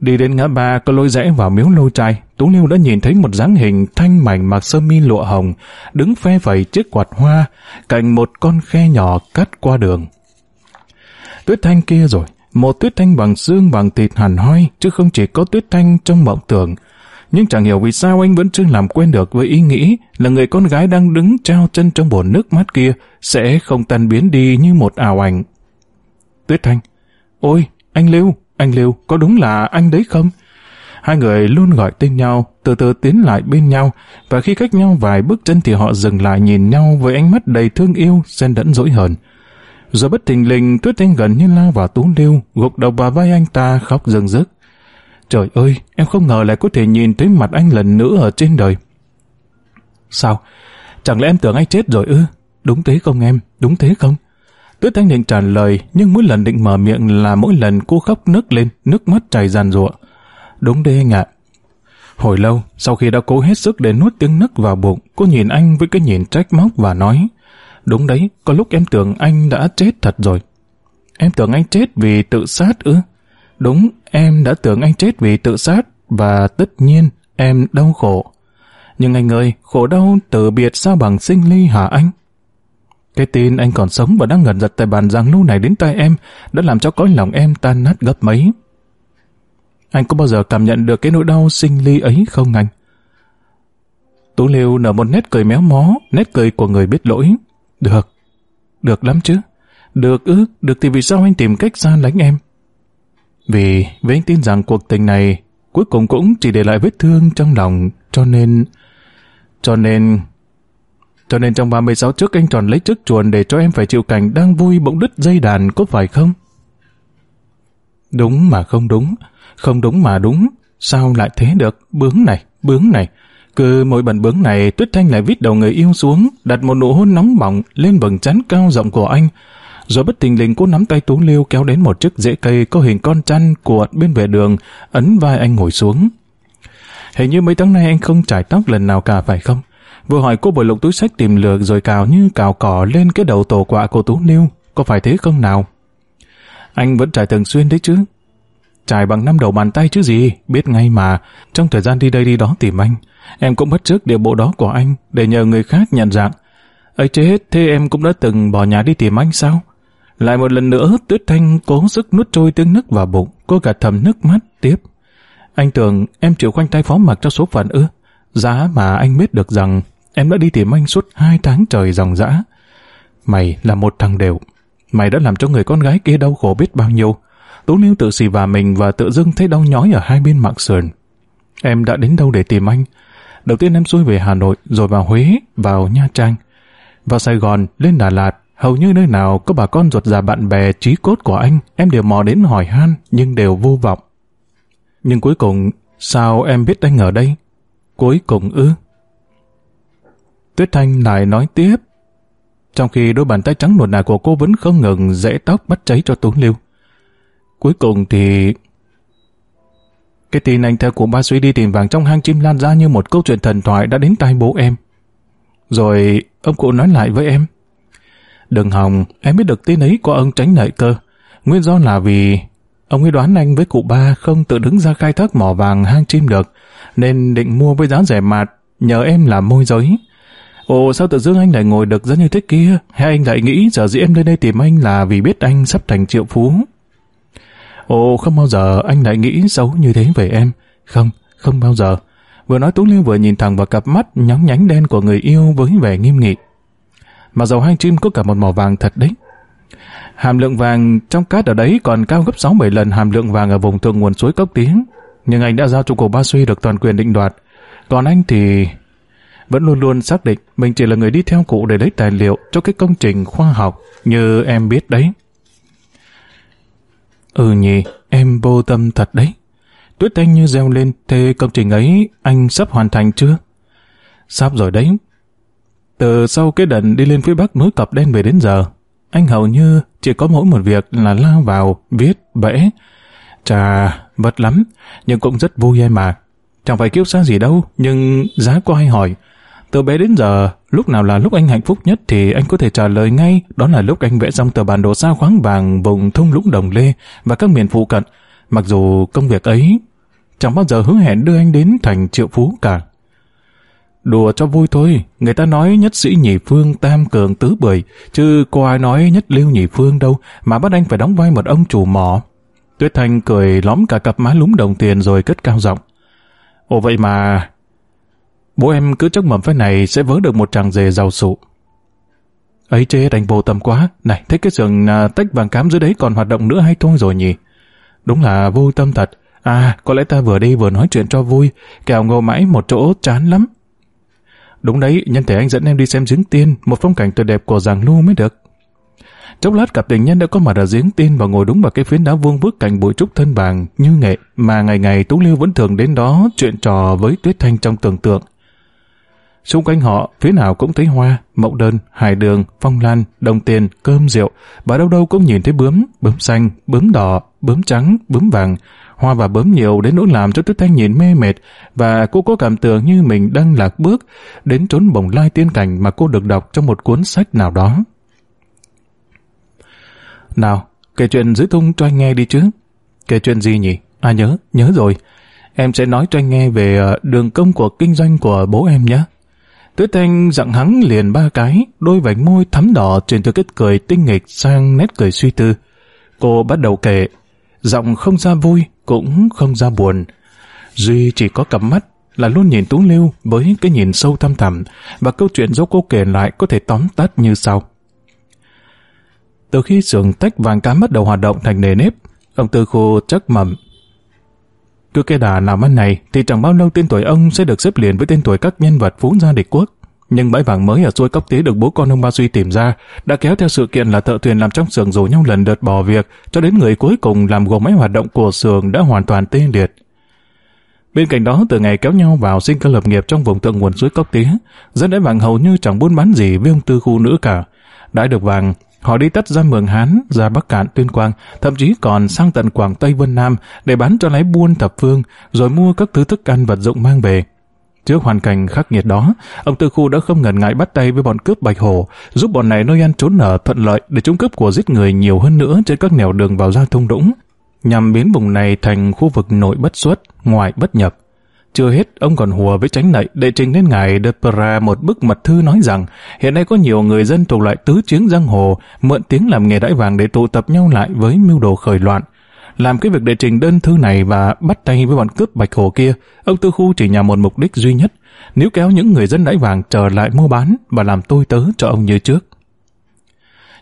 Đi đến ngã ba có lối rẽ vào miếu lô trai, Tú Liêu đã nhìn thấy một dáng hình thanh mảnh mặc sơ mi lụa hồng, đứng phe phẩy chiếc quạt hoa, cạnh một con khe nhỏ cắt qua đường. Tuyết thanh kia rồi, một tuyết thanh bằng xương bằng thịt hẳn hoi, chứ không chỉ có tuyết thanh trong mộng tưởng, nhưng chẳng hiểu vì sao anh vẫn chưa làm quen được với ý nghĩ là người con gái đang đứng trao chân trong bồn nước mát kia sẽ không tan biến đi như một ảo ảnh. Tuyết Thanh, ôi, anh Lưu, anh Lưu, có đúng là anh đấy không? Hai người luôn gọi tên nhau, từ từ tiến lại bên nhau, và khi cách nhau vài bước chân thì họ dừng lại nhìn nhau với ánh mắt đầy thương yêu, xen đẫn dỗi hờn. Rồi bất thình lình, Tuyết Thanh gần như lao vào tú Lưu, gục đầu vào vai anh ta khóc rừng rức. Trời ơi, em không ngờ lại có thể nhìn thấy mặt anh lần nữa ở trên đời. Sao? Chẳng lẽ em tưởng anh chết rồi ư? Đúng thế không em? Đúng thế không? Tuyết Thanh định trả lời, nhưng mỗi lần định mở miệng là mỗi lần cô khóc nức lên, nước mắt chảy ràn rụa. Đúng đấy anh ạ. Hồi lâu, sau khi đã cố hết sức để nuốt tiếng nức vào bụng, cô nhìn anh với cái nhìn trách móc và nói Đúng đấy, có lúc em tưởng anh đã chết thật rồi. Em tưởng anh chết vì tự sát ư? Đúng, Em đã tưởng anh chết vì tự sát và tất nhiên em đau khổ. Nhưng anh ơi, khổ đau từ biệt sao bằng sinh ly hả anh? Cái tin anh còn sống và đang ngẩn giật tại bàn giang lưu này đến tay em đã làm cho cõi lòng em tan nát gấp mấy. Anh có bao giờ cảm nhận được cái nỗi đau sinh ly ấy không anh? Tú Liêu nở một nét cười méo mó, nét cười của người biết lỗi. Được. Được lắm chứ. Được ư, được thì vì sao anh tìm cách ra lánh em? Vì với anh tin rằng cuộc tình này cuối cùng cũng chỉ để lại vết thương trong lòng, cho nên... Cho nên... Cho nên trong 36 trước anh tròn lấy chức chuồn để cho em phải chịu cảnh đang vui bỗng đứt dây đàn có phải không? Đúng mà không đúng, không đúng mà đúng, sao lại thế được, bướng này, bướng này. Cứ mỗi bận bướng này, Tuyết Thanh lại vít đầu người yêu xuống, đặt một nụ hôn nóng bỏng lên vầng trán cao rộng của anh, rồi bất tình lình cô nắm tay Tú Liêu kéo đến một chiếc rễ cây có hình con chăn cuộn bên vệ đường, ấn vai anh ngồi xuống. Hình như mấy tháng nay anh không chải tóc lần nào cả phải không? Vừa hỏi cô buổi lục túi sách tìm lược rồi cào như cào cỏ lên cái đầu tổ quạ của Tú Liêu, có phải thế không nào? Anh vẫn trải thường xuyên đấy chứ. Trải bằng năm đầu bàn tay chứ gì, biết ngay mà, trong thời gian đi đây đi đó tìm anh, em cũng bất trước điều bộ đó của anh để nhờ người khác nhận dạng. ấy chết, thế em cũng đã từng bỏ nhà đi tìm anh sao? Lại một lần nữa Tuyết Thanh cố sức nuốt trôi tiếng nức vào bụng, cô gạt thầm nước mắt tiếp. Anh tưởng em chịu khoanh tay phó mặc cho số phận ư. Giá mà anh biết được rằng em đã đi tìm anh suốt hai tháng trời dòng dã. Mày là một thằng đều. Mày đã làm cho người con gái kia đau khổ biết bao nhiêu. Tú niêu tự xì vào mình và tự dưng thấy đau nhói ở hai bên mạng sườn. Em đã đến đâu để tìm anh? Đầu tiên em xuôi về Hà Nội, rồi vào Huế, vào Nha Trang, vào Sài Gòn, lên Đà Lạt, Hầu như nơi nào có bà con ruột già bạn bè trí cốt của anh, em đều mò đến hỏi han, nhưng đều vô vọng. Nhưng cuối cùng, sao em biết anh ở đây? Cuối cùng ư? Tuyết Thanh lại nói tiếp. Trong khi đôi bàn tay trắng nuột nà của cô vẫn không ngừng rẽ tóc bắt cháy cho Tốn Lưu. Cuối cùng thì... Cái tin anh theo cụ ba suy đi tìm vàng trong hang chim lan ra như một câu chuyện thần thoại đã đến tay bố em. Rồi ông cụ nói lại với em. Đừng hòng, em biết được tin ấy của ông tránh nại cơ. Nguyên do là vì ông ấy đoán anh với cụ ba không tự đứng ra khai thác mỏ vàng hang chim được, nên định mua với giá rẻ mạt, nhờ em làm môi giới. Ồ sao tự dưng anh lại ngồi được ra như thế kia, hay anh lại nghĩ giờ dĩ em lên đây tìm anh là vì biết anh sắp thành triệu phú. Ồ không bao giờ anh lại nghĩ xấu như thế về em, không, không bao giờ. Vừa nói Tú Liêu vừa nhìn thẳng vào cặp mắt nhóng nhánh đen của người yêu với vẻ nghiêm nghị mà dầu hang chim có cả một màu vàng thật đấy. Hàm lượng vàng trong cát ở đấy còn cao gấp 6-7 lần hàm lượng vàng ở vùng thượng nguồn suối Cốc Tiếng. Nhưng anh đã giao cho cổ Ba Suy được toàn quyền định đoạt. Còn anh thì vẫn luôn luôn xác định mình chỉ là người đi theo cụ để lấy tài liệu cho cái công trình khoa học như em biết đấy. Ừ nhỉ, em vô tâm thật đấy. Tuyết Anh như reo lên, thế công trình ấy anh sắp hoàn thành chưa? Sắp rồi đấy, từ sau cái đần đi lên phía bắc núi Cọp Đen về đến giờ, anh hầu như chỉ có mỗi một việc là lao vào, viết, vẽ. Chà, vật lắm, nhưng cũng rất vui em mà. Chẳng phải kiêu xa gì đâu, nhưng giá có hay hỏi. Từ bé đến giờ, lúc nào là lúc anh hạnh phúc nhất thì anh có thể trả lời ngay, đó là lúc anh vẽ xong tờ bản đồ sao khoáng vàng vùng thung lũng Đồng Lê và các miền phụ cận, mặc dù công việc ấy chẳng bao giờ hứa hẹn đưa anh đến thành triệu phú cả. Đùa cho vui thôi, người ta nói nhất sĩ nhị phương tam cường tứ bưởi, chứ có ai nói nhất lưu nhị phương đâu, mà bắt anh phải đóng vai một ông chủ mỏ. Tuyết Thanh cười lõm cả cặp má lúm đồng tiền rồi cất cao giọng. Ồ vậy mà... Bố em cứ chắc mầm phép này sẽ vớ được một chàng rể giàu sụ. Ấy chê đành vô tâm quá. Này, thấy cái sườn à, tách vàng cám dưới đấy còn hoạt động nữa hay thôi rồi nhỉ? Đúng là vô tâm thật. À, có lẽ ta vừa đi vừa nói chuyện cho vui, kẻo ngồi mãi một chỗ chán lắm. Đúng đấy, nhân thể anh dẫn em đi xem giếng tiên, một phong cảnh tuyệt đẹp của giàng nu mới được. Chốc lát cặp tình nhân đã có mặt ở giếng tiên và ngồi đúng vào cái phiến đá vuông vức cạnh bụi trúc thân vàng như nghệ mà ngày ngày Tú Lưu vẫn thường đến đó chuyện trò với Tuyết Thanh trong tưởng tượng. Xung quanh họ, phía nào cũng thấy hoa, mộng đơn, hải đường, phong lan, đồng tiền, cơm rượu, và đâu đâu cũng nhìn thấy bướm, bướm xanh, bướm đỏ, bướm trắng, bướm vàng, Hoa và bấm nhiều đến nỗi làm cho Tuyết Thanh nhìn mê mệt và cô có cảm tưởng như mình đang lạc bước đến trốn bồng lai tiên cảnh mà cô được đọc trong một cuốn sách nào đó. Nào, kể chuyện dưới thung cho anh nghe đi chứ. Kể chuyện gì nhỉ? À nhớ, nhớ rồi. Em sẽ nói cho anh nghe về ờ, đường công cuộc kinh doanh của bố em nhé. Tuyết Thanh dặn hắn liền ba cái, đôi vành môi thắm đỏ chuyển từ kết cười tinh nghịch sang nét cười suy tư. Cô bắt đầu kể, giọng không ra vui, cũng không ra buồn. Duy chỉ có cặp mắt là luôn nhìn Tú Lưu với cái nhìn sâu thăm thẳm và câu chuyện do cô kể lại có thể tóm tắt như sau. Từ khi xưởng tách vàng cá bắt đầu hoạt động thành nề nếp, ông Tư Khu chắc mầm. Cứ cái đà làm ăn này thì chẳng bao lâu tên tuổi ông sẽ được xếp liền với tên tuổi các nhân vật phú gia địch quốc. Nhưng bãi vàng mới ở suối cốc tí được bố con ông Ba Duy tìm ra, đã kéo theo sự kiện là thợ thuyền làm trong xưởng rủ nhau lần đợt bỏ việc, cho đến người cuối cùng làm gồm máy hoạt động của xưởng đã hoàn toàn tê liệt. Bên cạnh đó, từ ngày kéo nhau vào xin cơ lập nghiệp trong vùng thượng nguồn suối cốc tía, dân đãi vàng hầu như chẳng buôn bán gì với ông tư khu nữ cả. Đã được vàng, họ đi tất ra Mường Hán, ra Bắc Cạn, Tuyên Quang, thậm chí còn sang tận Quảng Tây Vân Nam để bán cho lái buôn thập phương, rồi mua các thứ thức ăn vật dụng mang về. Trước hoàn cảnh khắc nghiệt đó, ông Tư Khu đã không ngần ngại bắt tay với bọn cướp Bạch Hồ, giúp bọn này nơi ăn trốn nở thuận lợi để chúng cướp của giết người nhiều hơn nữa trên các nẻo đường vào ra thông đũng, nhằm biến vùng này thành khu vực nội bất xuất, ngoại bất nhập. Chưa hết, ông còn hùa với tránh nậy để trình đến ngài De Pera một bức mật thư nói rằng hiện nay có nhiều người dân thuộc loại tứ chiến giang hồ mượn tiếng làm nghề đãi vàng để tụ tập nhau lại với mưu đồ khởi loạn, làm cái việc đệ trình đơn thư này và bắt tay với bọn cướp Bạch Hồ kia, ông Tư Khu chỉ nhằm một mục đích duy nhất, nếu kéo những người dân đáy vàng trở lại mua bán và làm tôi tớ cho ông như trước.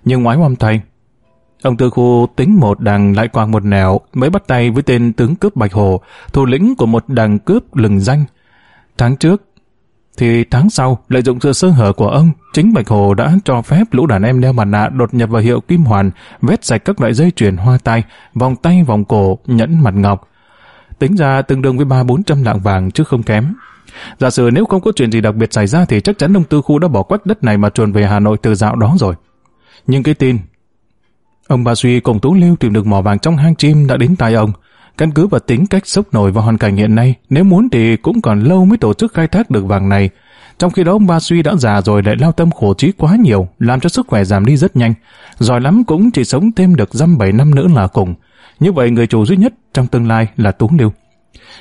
Nhưng ngoái oăm tay, ông Tư Khu tính một đằng lại quàng một nẻo mới bắt tay với tên tướng cướp Bạch Hồ, thủ lĩnh của một đằng cướp lừng danh. Tháng trước, thì tháng sau lợi dụng sự sơ hở của ông, chính Bạch Hồ đã cho phép lũ đàn em đeo mặt nạ đột nhập vào hiệu Kim Hoàn, vét sạch các loại dây chuyền hoa tai, vòng tay, vòng cổ, nhẫn mặt ngọc. Tính ra tương đương với ba bốn trăm lạng vàng chứ không kém. Giả sử nếu không có chuyện gì đặc biệt xảy ra thì chắc chắn ông Tư Khu đã bỏ quách đất này mà chuồn về Hà Nội từ dạo đó rồi. Nhưng cái tin, ông Ba Suy cùng Tú Lưu tìm được mỏ vàng trong hang chim đã đến tai ông. Căn cứ vào tính cách sốc nổi và hoàn cảnh hiện nay, nếu muốn thì cũng còn lâu mới tổ chức khai thác được vàng này. Trong khi đó ông Ba Suy đã già rồi lại lao tâm khổ trí quá nhiều, làm cho sức khỏe giảm đi rất nhanh. Giỏi lắm cũng chỉ sống thêm được dăm bảy năm nữa là cùng. Như vậy người chủ duy nhất trong tương lai là Tú Lưu.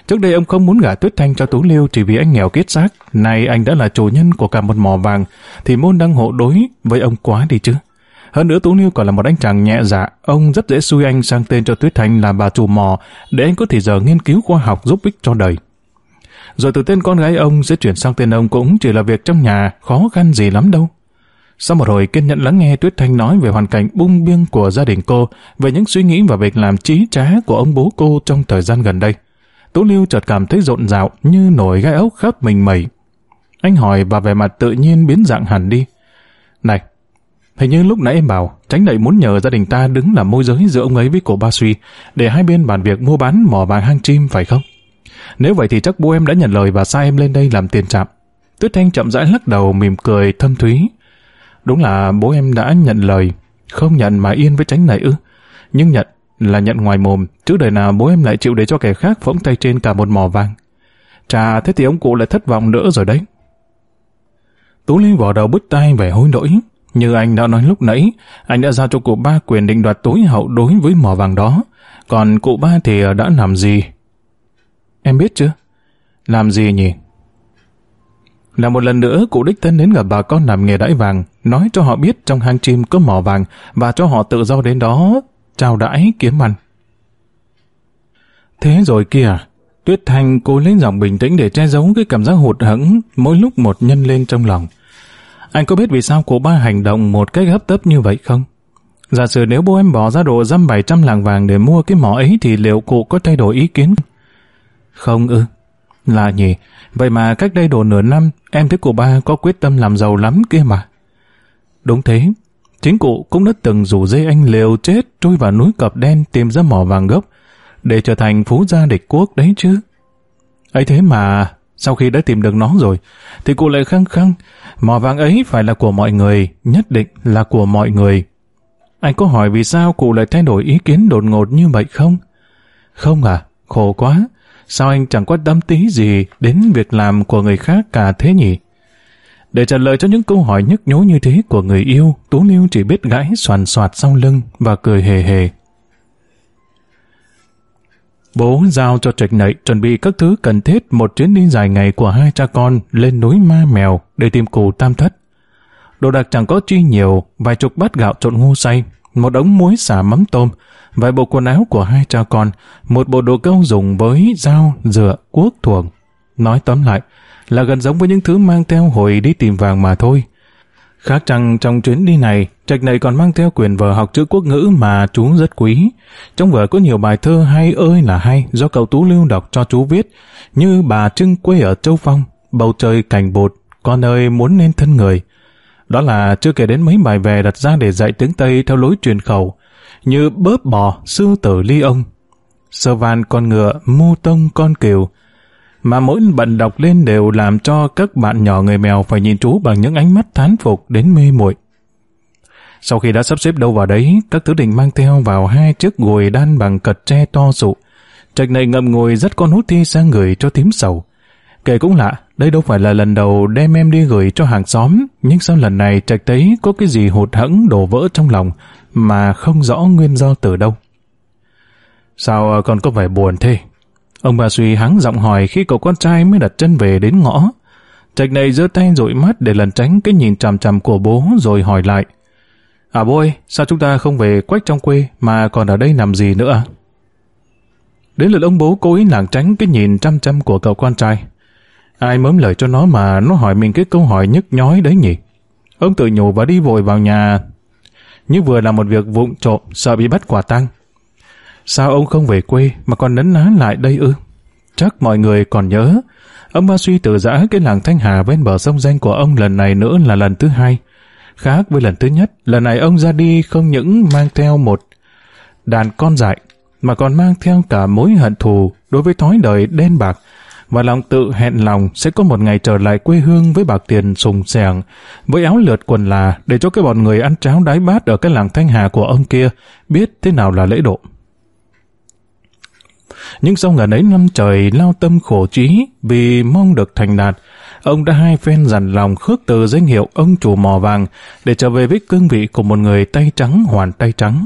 Trước đây ông không muốn gả Tuyết Thanh cho Tú Lưu chỉ vì anh nghèo kiết xác. Nay anh đã là chủ nhân của cả một mỏ vàng, thì môn đăng hộ đối với ông quá đi chứ. Hơn nữa Tú Niêu còn là một anh chàng nhẹ dạ, ông rất dễ xui anh sang tên cho Tuyết Thanh là bà chủ mò để anh có thì giờ nghiên cứu khoa học giúp ích cho đời. Rồi từ tên con gái ông sẽ chuyển sang tên ông cũng chỉ là việc trong nhà, khó khăn gì lắm đâu. Sau một hồi kiên nhẫn lắng nghe Tuyết Thanh nói về hoàn cảnh bung biêng của gia đình cô, về những suy nghĩ và việc làm trí trá của ông bố cô trong thời gian gần đây. Tú Lưu chợt cảm thấy rộn rạo như nổi gai ốc khắp mình mẩy. Anh hỏi và vẻ mặt tự nhiên biến dạng hẳn đi. Này, Hình như lúc nãy em bảo, tránh đậy muốn nhờ gia đình ta đứng làm môi giới giữa ông ấy với cổ ba suy, để hai bên bàn việc mua bán mỏ vàng hang chim phải không? Nếu vậy thì chắc bố em đã nhận lời và sai em lên đây làm tiền trạm. Tuyết Thanh chậm rãi lắc đầu mỉm cười thâm thúy. Đúng là bố em đã nhận lời, không nhận mà yên với tránh này ư. Nhưng nhận là nhận ngoài mồm, chứ đời nào bố em lại chịu để cho kẻ khác phỗng tay trên cả một mỏ vàng. Chà, thế thì ông cụ lại thất vọng nữa rồi đấy. Tú Linh vỏ đầu bứt tay về hối lỗi, như anh đã nói lúc nãy, anh đã giao cho cụ ba quyền định đoạt tối hậu đối với mỏ vàng đó. Còn cụ ba thì ờ, đã làm gì? Em biết chưa? Làm gì nhỉ? Là một lần nữa, cụ đích thân đến gặp bà con làm nghề đãi vàng, nói cho họ biết trong hang chim có mỏ vàng và cho họ tự do đến đó trao đãi kiếm ăn. Thế rồi kìa, Tuyết Thanh cố lấy giọng bình tĩnh để che giấu cái cảm giác hụt hẫng mỗi lúc một nhân lên trong lòng. Anh có biết vì sao cụ ba hành động một cách hấp tấp như vậy không? Giả sử nếu bố em bỏ ra độ dăm 700 lạng vàng để mua cái mỏ ấy thì liệu cụ có thay đổi ý kiến? Không ư. Ừ. Lạ nhỉ, vậy mà cách đây đồ nửa năm em thấy cụ ba có quyết tâm làm giàu lắm kia mà. Đúng thế, chính cụ cũng đã từng rủ dây anh liều chết trôi vào núi cọp đen tìm ra mỏ vàng gốc để trở thành phú gia địch quốc đấy chứ. ấy thế mà, sau khi đã tìm được nó rồi, thì cụ lại khăng khăng mỏ vàng ấy phải là của mọi người, nhất định là của mọi người. Anh có hỏi vì sao cụ lại thay đổi ý kiến đột ngột như vậy không? Không à, khổ quá. Sao anh chẳng quan tâm tí gì đến việc làm của người khác cả thế nhỉ? Để trả lời cho những câu hỏi nhức nhối như thế của người yêu, Tú Lưu chỉ biết gãi soàn soạt sau lưng và cười hề hề. Bố giao cho trạch nậy chuẩn bị các thứ cần thiết một chuyến đi dài ngày của hai cha con lên núi ma mèo để tìm cụ tam thất. Đồ đạc chẳng có chi nhiều, vài chục bát gạo trộn ngu say, một đống muối xả mắm tôm, vài bộ quần áo của hai cha con, một bộ đồ câu dùng với dao, dựa, cuốc, thuồng. Nói tóm lại, là gần giống với những thứ mang theo hồi đi tìm vàng mà thôi. Khác chăng trong chuyến đi này, Trạch này còn mang theo quyền vở học chữ quốc ngữ mà chú rất quý. Trong vở có nhiều bài thơ hay ơi là hay do cậu Tú Lưu đọc cho chú viết, như bà Trưng quê ở Châu Phong, bầu trời cảnh bột, con ơi muốn nên thân người. Đó là chưa kể đến mấy bài về đặt ra để dạy tiếng Tây theo lối truyền khẩu, như bớp bò, sư tử ly ông, sơ van con ngựa, mu tông con kiều, mà mỗi bận đọc lên đều làm cho các bạn nhỏ người mèo phải nhìn chú bằng những ánh mắt thán phục đến mê muội. Sau khi đã sắp xếp đâu vào đấy, các thứ đình mang theo vào hai chiếc gùi đan bằng cật tre to sụ. Trạch này ngậm ngồi rất con hút thi sang người cho tím sầu. Kể cũng lạ, đây đâu phải là lần đầu đem em đi gửi cho hàng xóm, nhưng sau lần này Trạch thấy có cái gì hụt hẫng đổ vỡ trong lòng mà không rõ nguyên do từ đâu. Sao ờ, còn có vẻ buồn thế? Ông bà suy hắng giọng hỏi khi cậu con trai mới đặt chân về đến ngõ. Trạch này giơ tay dội mắt để lần tránh cái nhìn chằm chằm của bố rồi hỏi lại. À bố ơi, sao chúng ta không về quách trong quê mà còn ở đây làm gì nữa à? Đến lượt ông bố cố ý lảng tránh cái nhìn chằm chằm của cậu con trai. Ai mớm lời cho nó mà nó hỏi mình cái câu hỏi nhức nhói đấy nhỉ? Ông tự nhủ và đi vội vào nhà như vừa làm một việc vụng trộm sợ bị bắt quả tang Sao ông không về quê mà còn nấn ná lại đây ư? Chắc mọi người còn nhớ, ông Ba Suy từ giã cái làng Thanh Hà bên bờ sông danh của ông lần này nữa là lần thứ hai. Khác với lần thứ nhất, lần này ông ra đi không những mang theo một đàn con dại, mà còn mang theo cả mối hận thù đối với thói đời đen bạc, và lòng tự hẹn lòng sẽ có một ngày trở lại quê hương với bạc tiền sùng sẻng, với áo lượt quần là để cho cái bọn người ăn cháo đái bát ở cái làng Thanh Hà của ông kia biết thế nào là lễ độ. Nhưng sau ngần ấy năm trời lao tâm khổ trí vì mong được thành đạt, ông đã hai phen dằn lòng khước từ danh hiệu ông chủ mò vàng để trở về với cương vị của một người tay trắng hoàn tay trắng.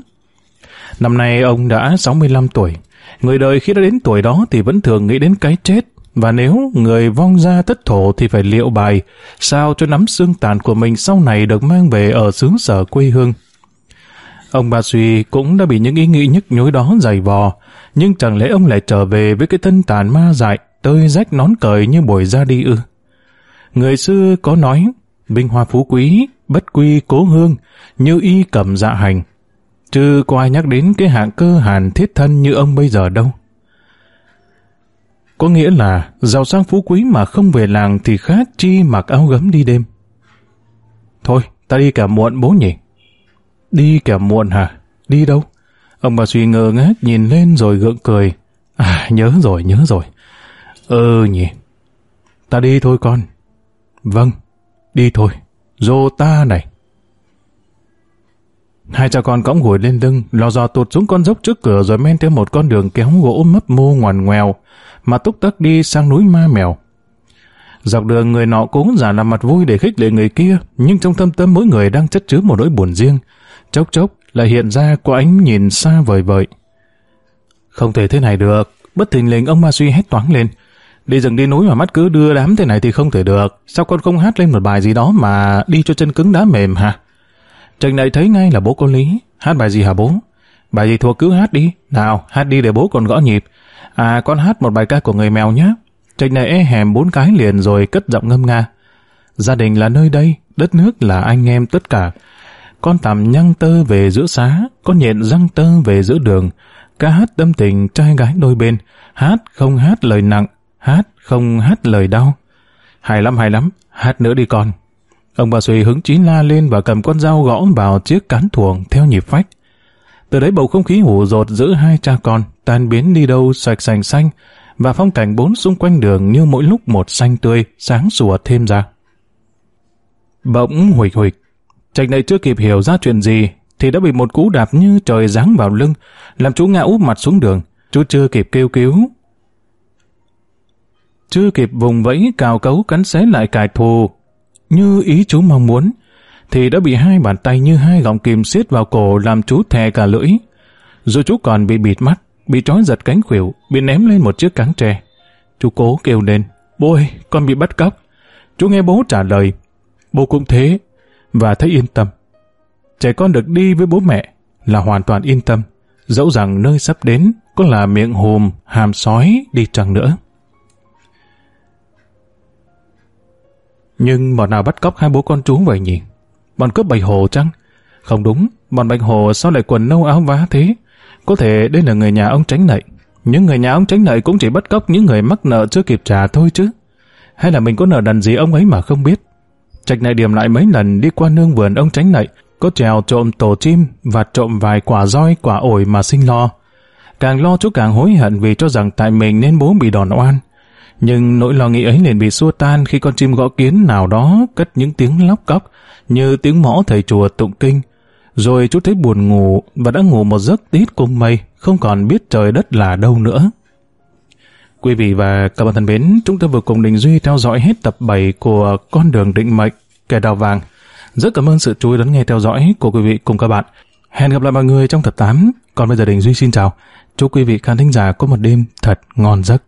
Năm nay ông đã 65 tuổi. Người đời khi đã đến tuổi đó thì vẫn thường nghĩ đến cái chết và nếu người vong ra tất thổ thì phải liệu bài, sao cho nắm xương tàn của mình sau này được mang về ở xứ sở quê hương. Ông bà Suy cũng đã bị những ý nghĩ nhức nhối đó dày vò, nhưng chẳng lẽ ông lại trở về với cái thân tàn ma dại, tơi rách nón cởi như buổi ra đi ư? Người xưa có nói, binh hoa phú quý, bất quy cố hương, như y cầm dạ hành. Chứ có ai nhắc đến cái hạng cơ hàn thiết thân như ông bây giờ đâu. Có nghĩa là giàu sang phú quý mà không về làng thì khác chi mặc áo gấm đi đêm. Thôi, ta đi cả muộn bố nhỉ. Đi kẻo muộn hả? Đi đâu? Ông bà suy ngờ ngác nhìn lên rồi gượng cười. À, nhớ rồi, nhớ rồi. Ừ nhỉ. Ta đi thôi con. Vâng, đi thôi. Dô ta này. Hai cha con cõng gùi lên lưng, lò dò tụt xuống con dốc trước cửa rồi men theo một con đường kéo gỗ mấp mô ngoằn ngoèo, mà túc tắc đi sang núi ma mèo. Dọc đường người nọ cố giả làm mặt vui để khích lệ người kia, nhưng trong tâm tâm mỗi người đang chất chứa một nỗi buồn riêng, chốc chốc lại hiện ra có ánh nhìn xa vời vợi. Không thể thế này được, bất thình lình ông Ma Suy hét toáng lên. Đi rừng đi núi mà mắt cứ đưa đám thế này thì không thể được, sao con không hát lên một bài gì đó mà đi cho chân cứng đá mềm hả? Trần này thấy ngay là bố có lý, hát bài gì hả bố? Bài gì thuộc cứ hát đi, nào hát đi để bố còn gõ nhịp. À con hát một bài ca của người mèo nhé. Trạch này e hèm bốn cái liền rồi cất giọng ngâm nga. Gia đình là nơi đây, đất nước là anh em tất cả con tằm nhăng tơ về giữa xá, con nhện răng tơ về giữa đường, ca hát tâm tình trai gái đôi bên, hát không hát lời nặng, hát không hát lời đau. hài lắm hài lắm, hát nữa đi con. Ông bà Xuy hứng chí la lên và cầm con dao gõ vào chiếc cán thuồng theo nhịp phách. Từ đấy bầu không khí hủ rột giữa hai cha con, tan biến đi đâu sạch sành xanh, và phong cảnh bốn xung quanh đường như mỗi lúc một xanh tươi, sáng sủa thêm ra. Bỗng huịch huịch, Trạch này chưa kịp hiểu ra chuyện gì, thì đã bị một cú đạp như trời giáng vào lưng, làm chú ngã úp mặt xuống đường. Chú chưa kịp kêu cứu. Chưa kịp vùng vẫy cào cấu cắn xé lại cài thù, như ý chú mong muốn, thì đã bị hai bàn tay như hai gọng kìm siết vào cổ làm chú thè cả lưỡi. Rồi chú còn bị bịt mắt, bị trói giật cánh khuỷu, bị ném lên một chiếc cáng tre. Chú cố kêu lên, bố ơi, con bị bắt cóc. Chú nghe bố trả lời, bố cũng thế, và thấy yên tâm. Trẻ con được đi với bố mẹ là hoàn toàn yên tâm, dẫu rằng nơi sắp đến có là miệng hùm, hàm sói đi chăng nữa. Nhưng bọn nào bắt cóc hai bố con chú vậy nhỉ? Bọn cướp bầy hồ chăng? Không đúng, bọn bạch hồ sao lại quần nâu áo vá thế? Có thể đây là người nhà ông tránh nợ. Những người nhà ông tránh nợ cũng chỉ bắt cóc những người mắc nợ chưa kịp trả thôi chứ. Hay là mình có nợ đần gì ông ấy mà không biết? Trạch này điểm lại mấy lần đi qua nương vườn ông tránh nậy, có trèo trộm tổ chim và trộm vài quả roi quả ổi mà sinh lo. Càng lo chú càng hối hận vì cho rằng tại mình nên bố bị đòn oan. Nhưng nỗi lo nghĩ ấy liền bị xua tan khi con chim gõ kiến nào đó cất những tiếng lóc cóc như tiếng mõ thầy chùa tụng kinh. Rồi chú thấy buồn ngủ và đã ngủ một giấc tít cùng mây, không còn biết trời đất là đâu nữa. Quý vị và các bạn thân mến, chúng ta vừa cùng Đình Duy theo dõi hết tập 7 của Con đường định mệnh kẻ đào vàng. Rất cảm ơn sự chú ý lắng nghe theo dõi của quý vị cùng các bạn. Hẹn gặp lại mọi người trong tập 8. Còn bây giờ Đình Duy xin chào. Chúc quý vị khán thính giả có một đêm thật ngon giấc.